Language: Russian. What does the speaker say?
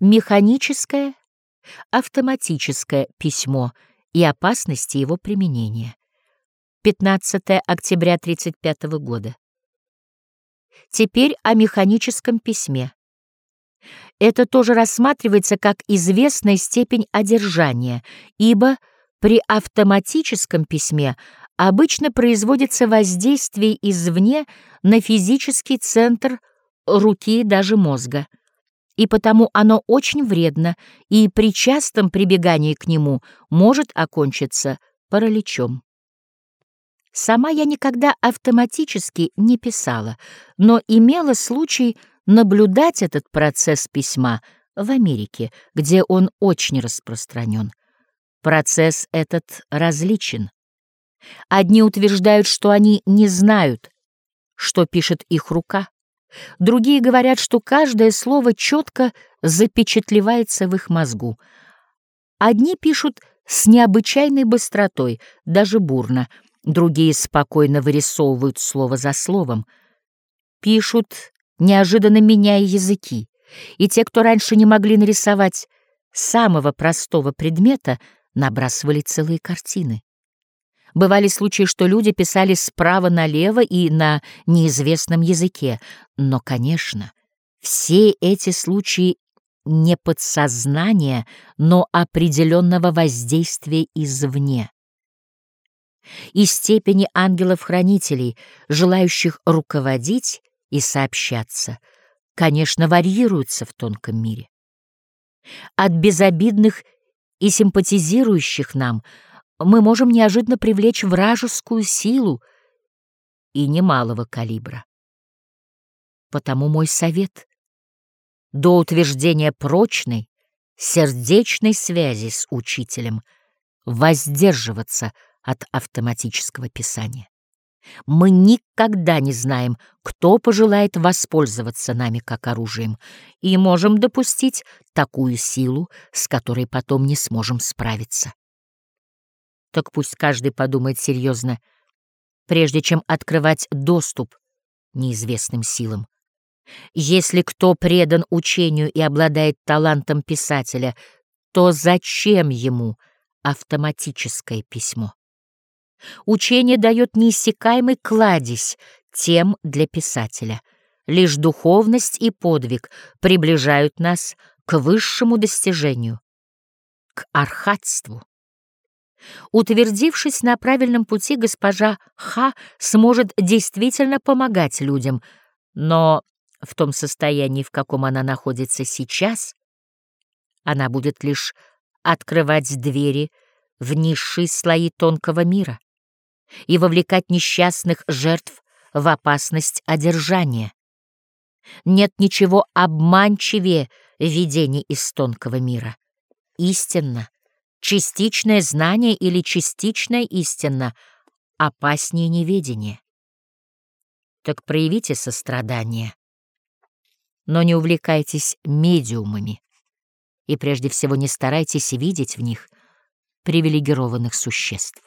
Механическое, автоматическое письмо и опасности его применения. 15 октября 1935 года. Теперь о механическом письме. Это тоже рассматривается как известная степень одержания, ибо при автоматическом письме обычно производится воздействие извне на физический центр руки и даже мозга, и потому оно очень вредно и при частом прибегании к нему может окончиться параличом. Сама я никогда автоматически не писала, но имела случай наблюдать этот процесс письма в Америке, где он очень распространен. Процесс этот различен. Одни утверждают, что они не знают, что пишет их рука. Другие говорят, что каждое слово четко запечатлевается в их мозгу. Одни пишут с необычайной быстротой, даже бурно, другие спокойно вырисовывают слово за словом. Пишут неожиданно меняя языки, и те, кто раньше не могли нарисовать самого простого предмета, набрасывали целые картины. Бывали случаи, что люди писали справа налево и на неизвестном языке, но, конечно, все эти случаи не подсознания, но определенного воздействия извне. И степени ангелов-хранителей, желающих руководить, и сообщаться, конечно, варьируются в тонком мире. От безобидных и симпатизирующих нам мы можем неожиданно привлечь вражескую силу и немалого калибра. Потому мой совет — до утверждения прочной, сердечной связи с учителем воздерживаться от автоматического писания. Мы никогда не знаем, кто пожелает воспользоваться нами как оружием, и можем допустить такую силу, с которой потом не сможем справиться. Так пусть каждый подумает серьезно, прежде чем открывать доступ неизвестным силам. Если кто предан учению и обладает талантом писателя, то зачем ему автоматическое письмо? Учение дает неиссякаемый кладезь тем для писателя. Лишь духовность и подвиг приближают нас к высшему достижению, к архатству. Утвердившись на правильном пути, госпожа Ха сможет действительно помогать людям, но в том состоянии, в каком она находится сейчас, она будет лишь открывать двери в низшие слои тонкого мира и вовлекать несчастных жертв в опасность одержания. Нет ничего обманчивее видений из тонкого мира. Истинно, частичное знание или частичная истина опаснее неведения. Так проявите сострадание, но не увлекайтесь медиумами и прежде всего не старайтесь видеть в них привилегированных существ.